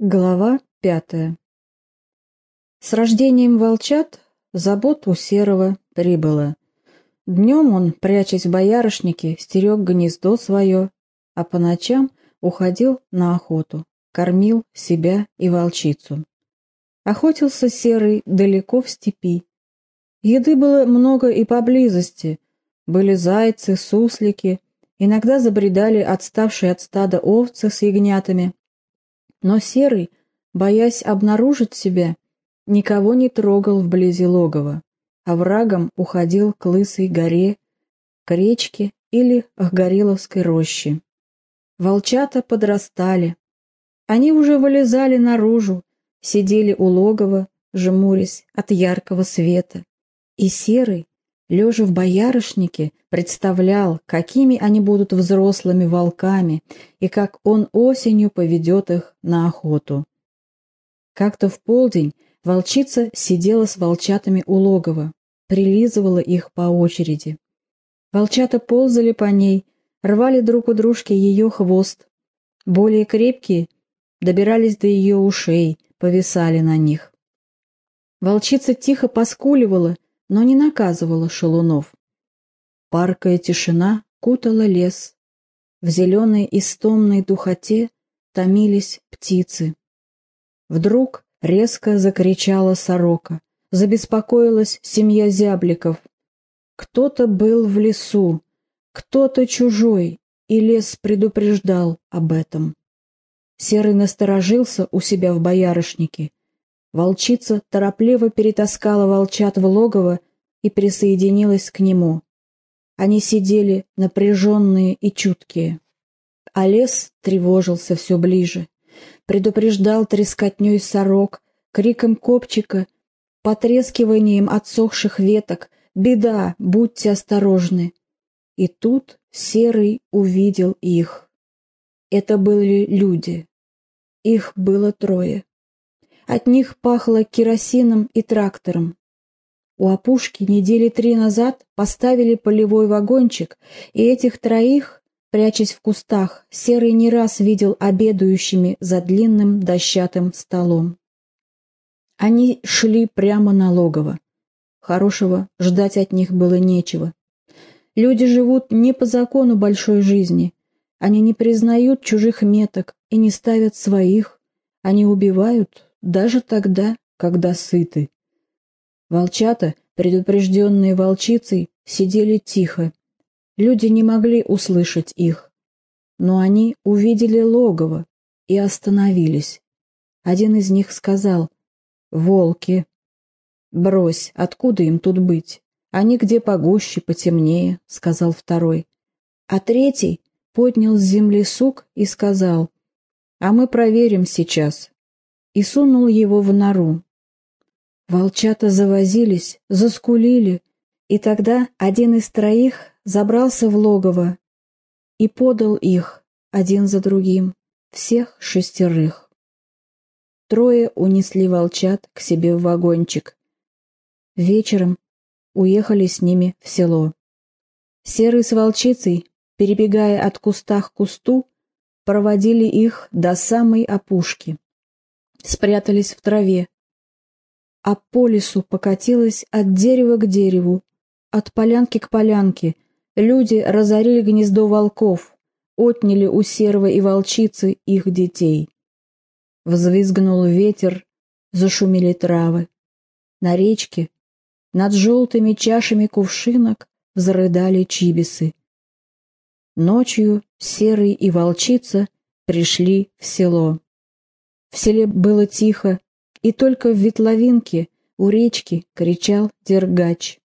Глава пятая С рождением волчат забот у Серого прибыло. Днем он, прячась в боярышнике, стерег гнездо свое, а по ночам уходил на охоту, кормил себя и волчицу. Охотился Серый далеко в степи. Еды было много и поблизости. Были зайцы, суслики, иногда забредали отставшие от стада овцы с ягнятами, но Серый, боясь обнаружить себя, никого не трогал вблизи логова, а врагом уходил к Лысой горе, к речке или к Гориловской роще. Волчата подрастали. Они уже вылезали наружу, сидели у логова, жмурясь от яркого света. И Серый, лежа в боярышнике, представлял, какими они будут взрослыми волками и как он осенью поведет их на охоту. Как-то в полдень волчица сидела с волчатами у логова, прилизывала их по очереди. Волчата ползали по ней, рвали друг у дружки ее хвост. Более крепкие добирались до ее ушей, повисали на них. Волчица тихо поскуливала но не наказывала шалунов. Паркая тишина кутала лес. В зеленой истомной духоте томились птицы. Вдруг резко закричала сорока. Забеспокоилась семья зябликов. Кто-то был в лесу, кто-то чужой, и лес предупреждал об этом. Серый насторожился у себя в боярышнике Волчица торопливо перетаскала волчат в логово и присоединилась к нему. Они сидели напряженные и чуткие. А лес тревожился все ближе. Предупреждал трескотней сорок, криком копчика, потрескиванием отсохших веток. «Беда! Будьте осторожны!» И тут Серый увидел их. Это были люди. Их было трое. От них пахло керосином и трактором. У опушки недели три назад поставили полевой вагончик, и этих троих, прячась в кустах, Серый не раз видел обедающими за длинным дощатым столом. Они шли прямо на логово. Хорошего ждать от них было нечего. Люди живут не по закону большой жизни. Они не признают чужих меток и не ставят своих. Они убивают, даже тогда, когда сыты. Волчата, предупрежденные волчицей, сидели тихо. Люди не могли услышать их. Но они увидели логово и остановились. Один из них сказал «Волки». «Брось, откуда им тут быть? Они где погуще, потемнее», — сказал второй. А третий поднял с земли сук и сказал «А мы проверим сейчас, и сунул его в нору. Волчата завозились, заскулили, и тогда один из троих забрался в логово и подал их один за другим, всех шестерых. Трое унесли волчат к себе в вагончик. Вечером уехали с ними в село. Серый с волчицей, перебегая от куста к кусту, проводили их до самой опушки спрятались в траве. А по лесу покатилась от дерева к дереву, от полянки к полянке. Люди разорили гнездо волков, отняли у серого и волчицы их детей. Взвизгнул ветер, зашумели травы. На речке, над желтыми чашами кувшинок, взрыдали чибисы. Ночью серый и волчица пришли в село. В селе было тихо, и только в ветловинке у речки кричал дергач.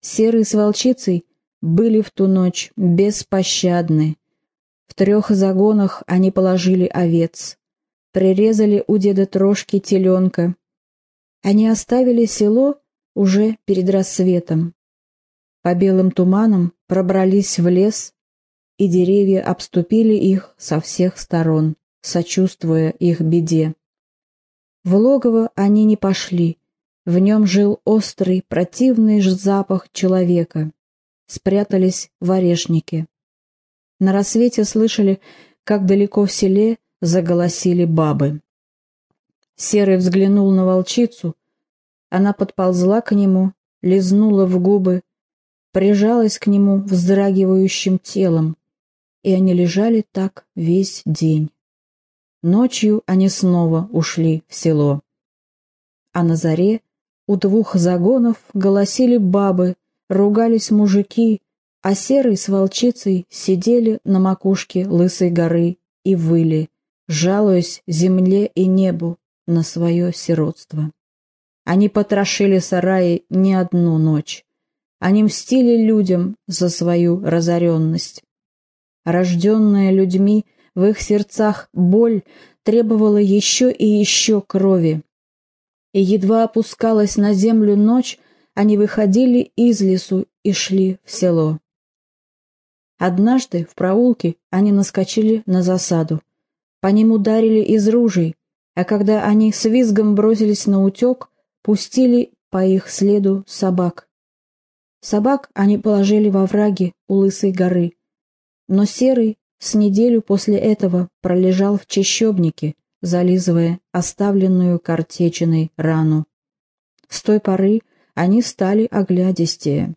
Серый с волчицей были в ту ночь беспощадны. В трех загонах они положили овец, прирезали у деда трошки теленка. Они оставили село уже перед рассветом. По белым туманам пробрались в лес, и деревья обступили их со всех сторон сочувствуя их беде. В логово они не пошли, в нем жил острый, противный ж запах человека. Спрятались в орешнике. На рассвете слышали, как далеко в селе заголосили бабы. Серый взглянул на волчицу. Она подползла к нему, лизнула в губы, прижалась к нему вздрагивающим телом, и они лежали так весь день. Ночью они снова ушли в село. А на заре у двух загонов голосили бабы, ругались мужики, а серый с волчицей сидели на макушке лысой горы и выли, жалуясь земле и небу на свое сиротство. Они потрошили сараи не одну ночь. Они мстили людям за свою разоренность. Рожденная людьми, в их сердцах боль требовала еще и еще крови. И едва опускалась на землю ночь, они выходили из лесу и шли в село. Однажды в проулке они наскочили на засаду. По ним ударили из ружей, а когда они с визгом бросились на утек, пустили по их следу собак. Собак они положили во враги у Лысой горы, но Серый с неделю после этого пролежал в чащобнике, зализывая оставленную картечиной рану. С той поры они стали оглядистее.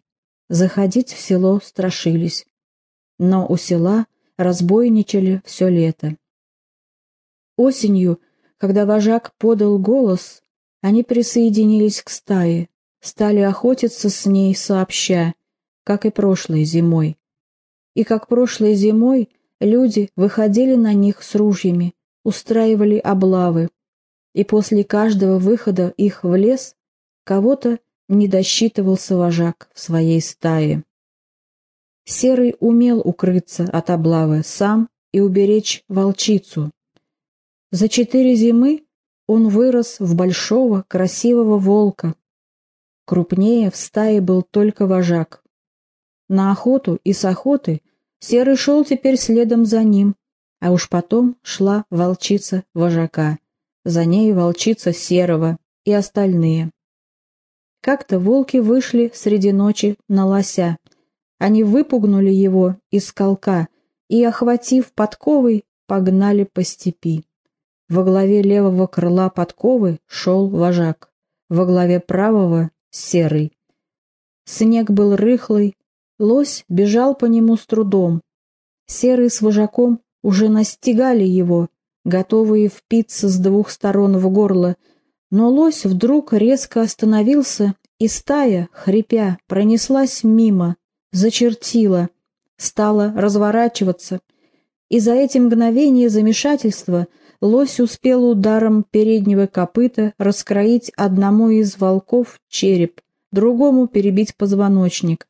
Заходить в село страшились. Но у села разбойничали все лето. Осенью, когда вожак подал голос, они присоединились к стае, стали охотиться с ней сообща, как и прошлой зимой. И как прошлой зимой люди выходили на них с ружьями, устраивали облавы, и после каждого выхода их в лес кого-то не досчитывался вожак в своей стае. Серый умел укрыться от облавы сам и уберечь волчицу. За четыре зимы он вырос в большого красивого волка. Крупнее в стае был только вожак. На охоту и с охоты Серый шел теперь следом за ним, а уж потом шла волчица вожака, за ней волчица Серого и остальные. Как-то волки вышли среди ночи на лося. Они выпугнули его из колка и, охватив подковой, погнали по степи. Во главе левого крыла подковы шел вожак, во главе правого — серый. Снег был рыхлый, лось бежал по нему с трудом. Серый с вожаком уже настигали его, готовые впиться с двух сторон в горло, но лось вдруг резко остановился, и стая, хрипя, пронеслась мимо, зачертила, стала разворачиваться, и за эти мгновения замешательства лось успел ударом переднего копыта раскроить одному из волков череп, другому перебить позвоночник.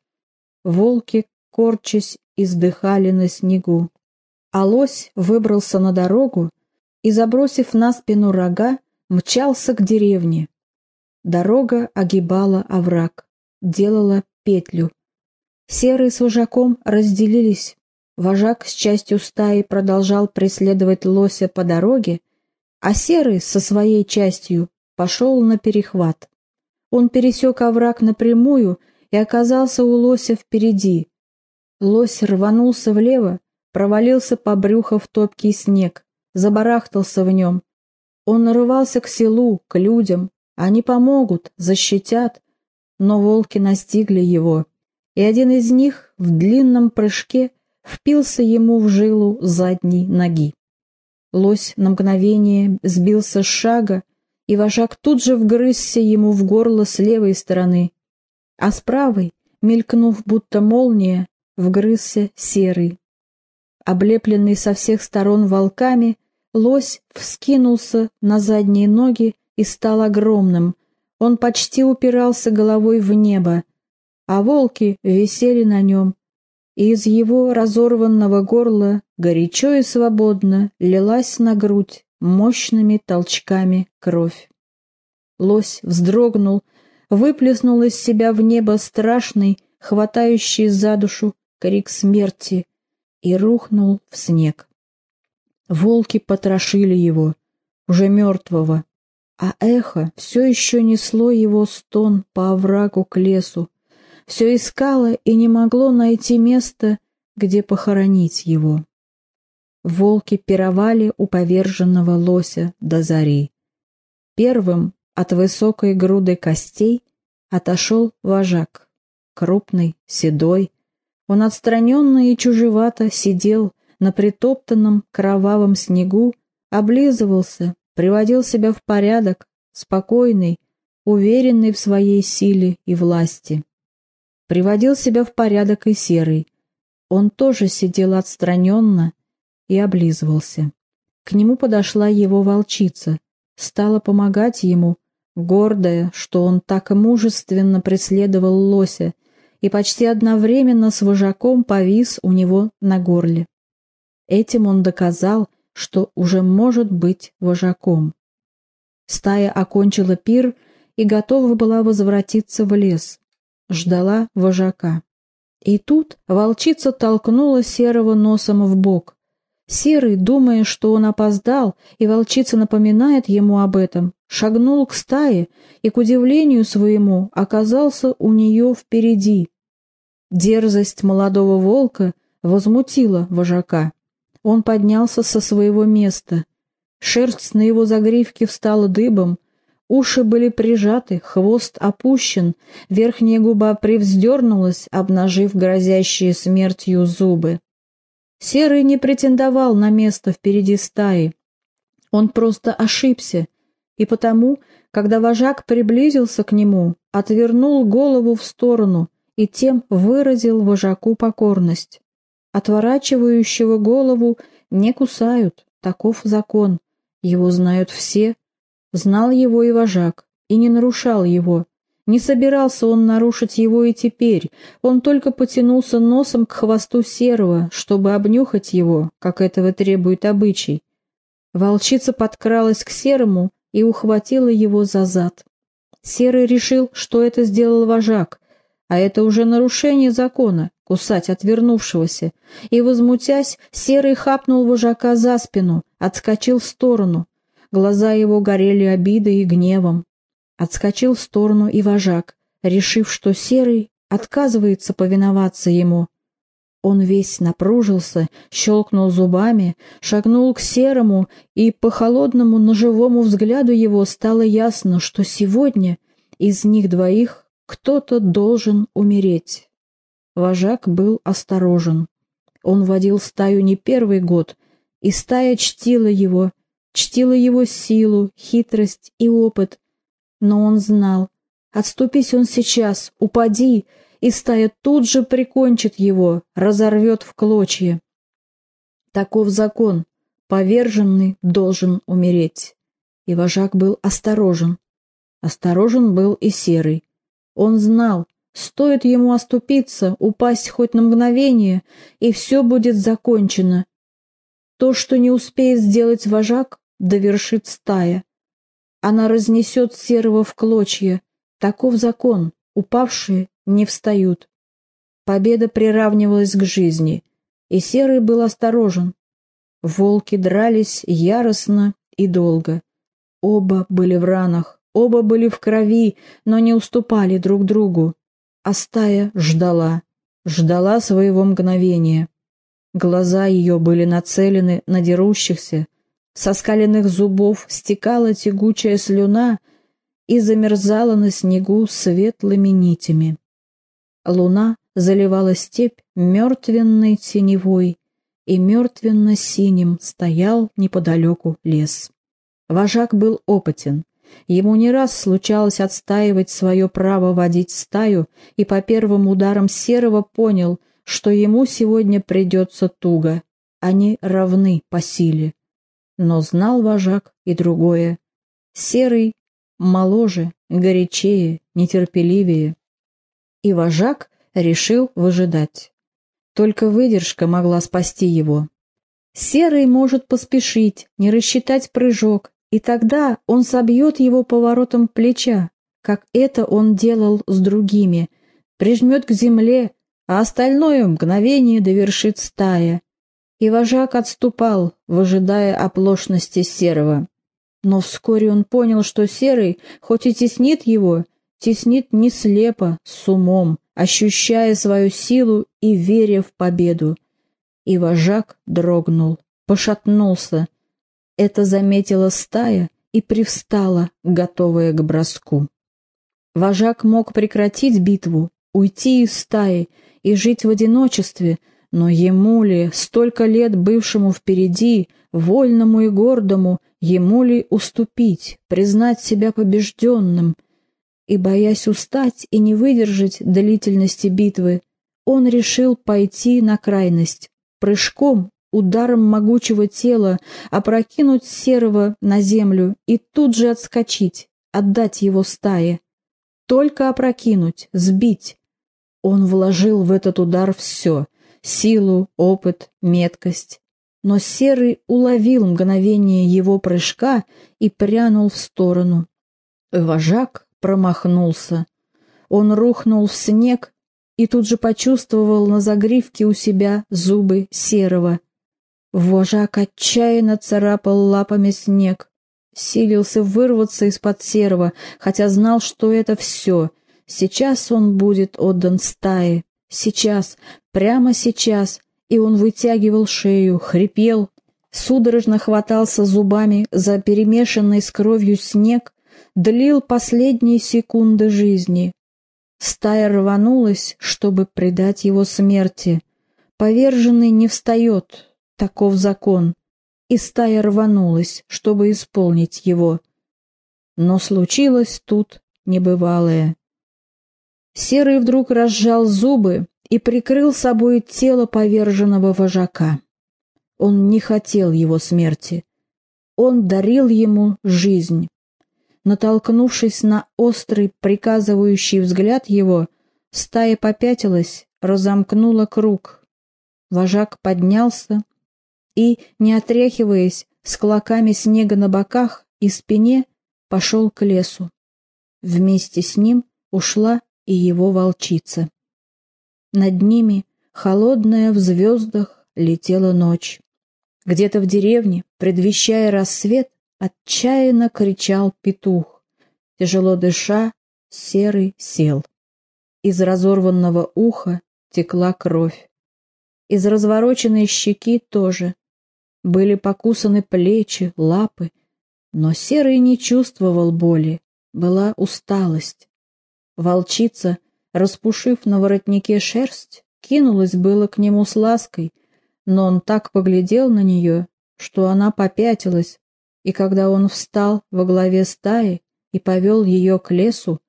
Волки, корчась, издыхали на снегу. А лось выбрался на дорогу и, забросив на спину рога, мчался к деревне. Дорога огибала овраг, делала петлю. Серый с вожаком разделились. Вожак с частью стаи продолжал преследовать лося по дороге, а Серый со своей частью пошел на перехват. Он пересек овраг напрямую и оказался у лося впереди. Лось рванулся влево, провалился по брюху в топкий снег, забарахтался в нем, он нарывался к селу, к людям. Они помогут, защитят. Но волки настигли его, и один из них в длинном прыжке впился ему в жилу задней ноги. Лось на мгновение сбился с шага, и вожак тут же вгрызся ему в горло с левой стороны, а с правой, мелькнув будто молния, вгрызся серый. Облепленный со всех сторон волками, Лось вскинулся на задние ноги и стал огромным. Он почти упирался головой в небо, а волки висели на нем, и из его разорванного горла горячо и свободно лилась на грудь мощными толчками кровь. Лось вздрогнул, выплеснул из себя в небо страшный, хватающий за душу крик смерти, и рухнул в снег. Волки потрошили его, уже мертвого, а эхо все еще несло его стон по оврагу к лесу, все искало и не могло найти место, где похоронить его. Волки пировали у поверженного лося до зари. Первым от высокой груды костей отошел вожак, крупный, седой. Он отстраненно и чужевато сидел на притоптанном кровавом снегу, облизывался, приводил себя в порядок, спокойный, уверенный в своей силе и власти. Приводил себя в порядок и серый. Он тоже сидел отстраненно и облизывался. К нему подошла его волчица, стала помогать ему, гордая, что он так мужественно преследовал лося, и почти одновременно с вожаком повис у него на горле. Этим он доказал, что уже может быть вожаком. Стая окончила пир и готова была возвратиться в лес. Ждала вожака. И тут волчица толкнула Серого носом в бок. Серый, думая, что он опоздал, и волчица напоминает ему об этом, шагнул к стае и, к удивлению своему, оказался у нее впереди. Дерзость молодого волка возмутила вожака. Он поднялся со своего места. Шерсть на его загривке встала дыбом, уши были прижаты, хвост опущен, верхняя губа привздернулась, обнажив грозящие смертью зубы. Серый не претендовал на место впереди стаи. Он просто ошибся, и потому, когда вожак приблизился к нему, отвернул голову в сторону и тем выразил вожаку покорность. Отворачивающего голову не кусают, таков закон, его знают все. Знал его и вожак, и не нарушал его, не собирался он нарушить его и теперь, он только потянулся носом к хвосту серого, чтобы обнюхать его, как этого требует обычай. Волчица подкралась к серому и ухватила его за зад. Серый решил, что это сделал вожак, а это уже нарушение закона — кусать отвернувшегося, и, возмутясь, Серый хапнул вожака за спину, отскочил в сторону. Глаза его горели обидой и гневом. Отскочил в сторону и вожак, решив, что Серый отказывается повиноваться ему. Он весь напружился, щелкнул зубами, шагнул к Серому, и по холодному ножевому взгляду его стало ясно, что сегодня из них двоих кто-то должен умереть. Вожак был осторожен. Он водил стаю не первый год, и стая чтила его, чтила его силу, хитрость и опыт, но он знал, отступись он сейчас, упади, и стая тут же прикончит его, разорвет в клочья. Таков закон, поверженный должен умереть. И вожак был осторожен. Осторожен был и серый. Он знал, стоит ему оступиться, упасть хоть на мгновение, и все будет закончено. То, что не успеет сделать вожак, довершит стая. Она разнесет серого в клочья. Таков закон. Упавшие не встают. Победа приравнивалась к жизни, и серый был осторожен. Волки дрались яростно и долго. Оба были в ранах, оба были в крови, но не уступали друг другу. А стая ждала, ждала своего мгновения. Глаза ее были нацелены на дерущихся, со скаленных зубов стекала тягучая слюна и замерзала на снегу светлыми нитями. Луна заливала степь мертвенной теневой, и мертвенно-синим стоял неподалеку лес. Вожак был опытен. Ему не раз случалось отстаивать свое право водить стаю, и по первым ударам серого понял, что ему сегодня придется туго. Они равны по силе. Но знал вожак и другое. Серый моложе, горячее, нетерпеливее. И вожак решил выжидать. Только выдержка могла спасти его. Серый может поспешить, не рассчитать прыжок, и тогда он собьет его поворотом плеча, как это он делал с другими, прижмет к земле, а остальное мгновение довершит стая, и вожак отступал, выжидая оплошности Серого. Но вскоре он понял, что Серый, хоть и теснит его, теснит не слепо, с умом, ощущая свою силу и веря в победу. И вожак дрогнул, пошатнулся. Это заметила стая и привстала, готовая к броску. Вожак мог прекратить битву, уйти из стаи и жить в одиночестве, но ему ли, столько лет бывшему впереди, вольному и гордому, ему ли уступить, признать себя побежденным? И, боясь устать и не выдержать длительности битвы, он решил пойти на крайность, прыжком, ударом могучего тела, опрокинуть серого на землю и тут же отскочить, отдать его стае. Только опрокинуть, сбить. Он вложил в этот удар все — силу, опыт, меткость. Но Серый уловил мгновение его прыжка и прянул в сторону. Вожак промахнулся. Он рухнул в снег и тут же почувствовал на загривке у себя зубы Серого. Вожак отчаянно царапал лапами снег, силился вырваться из-под серого, хотя знал, что это все. Сейчас он будет отдан стае. Сейчас, прямо сейчас. И он вытягивал шею, хрипел, судорожно хватался зубами за перемешанный с кровью снег, длил последние секунды жизни. Стая рванулась, чтобы предать его смерти. Поверженный не встает, Таков закон, и стая рванулась, чтобы исполнить его. Но случилось тут небывалое. Серый вдруг разжал зубы и прикрыл собой тело поверженного вожака. Он не хотел его смерти. Он дарил ему жизнь. Натолкнувшись на острый, приказывающий взгляд его, стая попятилась, разомкнула круг. Вожак поднялся, и, не отряхиваясь, с клоками снега на боках и спине, пошел к лесу. Вместе с ним ушла и его волчица. Над ними, холодная в звездах, летела ночь. Где-то в деревне, предвещая рассвет, отчаянно кричал петух. Тяжело дыша, серый сел. Из разорванного уха текла кровь. Из развороченной щеки тоже. Были покусаны плечи, лапы, но Серый не чувствовал боли, была усталость. Волчица, распушив на воротнике шерсть, кинулась было к нему с лаской, но он так поглядел на нее, что она попятилась, и когда он встал во главе стаи и повел ее к лесу,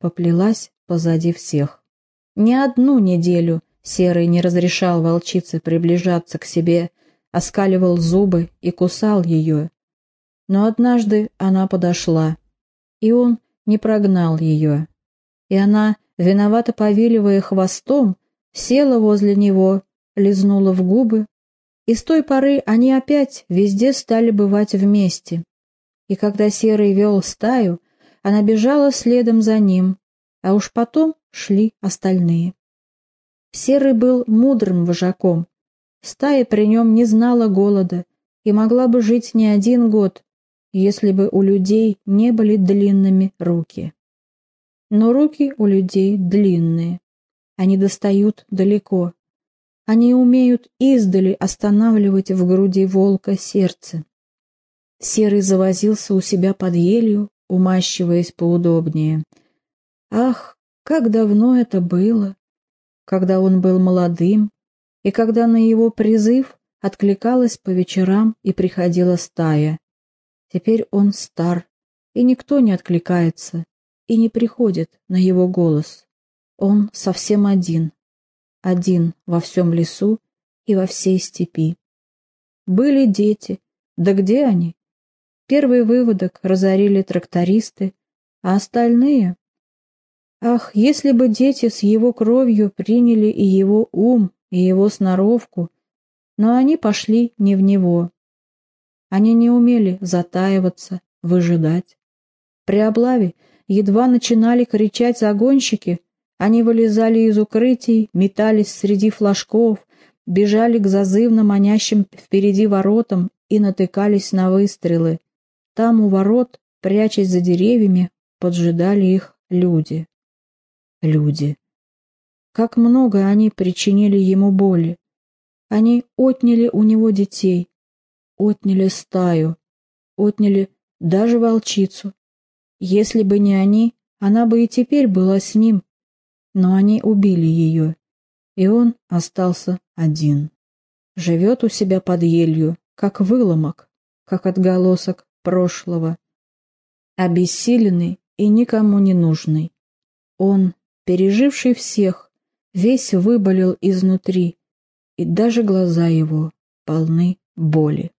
поплелась позади всех. Не одну неделю Серый не разрешал волчице приближаться к себе, оскаливал зубы и кусал ее. Но однажды она подошла, и он не прогнал ее. И она, виновато повиливая хвостом, села возле него, лизнула в губы, и с той поры они опять везде стали бывать вместе. И когда Серый вел стаю, она бежала следом за ним, а уж потом шли остальные. Серый был мудрым вожаком, Стая при нем не знала голода и могла бы жить не один год, если бы у людей не были длинными руки. Но руки у людей длинные. Они достают далеко. Они умеют издали останавливать в груди волка сердце. Серый завозился у себя под елью, умащиваясь поудобнее. Ах, как давно это было, когда он был молодым, и когда на его призыв откликалась по вечерам и приходила стая. Теперь он стар, и никто не откликается и не приходит на его голос. Он совсем один, один во всем лесу и во всей степи. Были дети, да где они? Первый выводок разорили трактористы, а остальные... Ах, если бы дети с его кровью приняли и его ум, и его сноровку, но они пошли не в него. Они не умели затаиваться, выжидать. При облаве едва начинали кричать загонщики, они вылезали из укрытий, метались среди флажков, бежали к зазывно манящим впереди воротам и натыкались на выстрелы. Там у ворот, прячась за деревьями, поджидали их люди. Люди. Как много они причинили ему боли. Они отняли у него детей, отняли стаю, отняли даже волчицу. Если бы не они, она бы и теперь была с ним. Но они убили ее, и он остался один. Живет у себя под елью, как выломок, как отголосок прошлого. Обессиленный и никому не нужный. Он, переживший всех, весь выболел изнутри, и даже глаза его полны боли.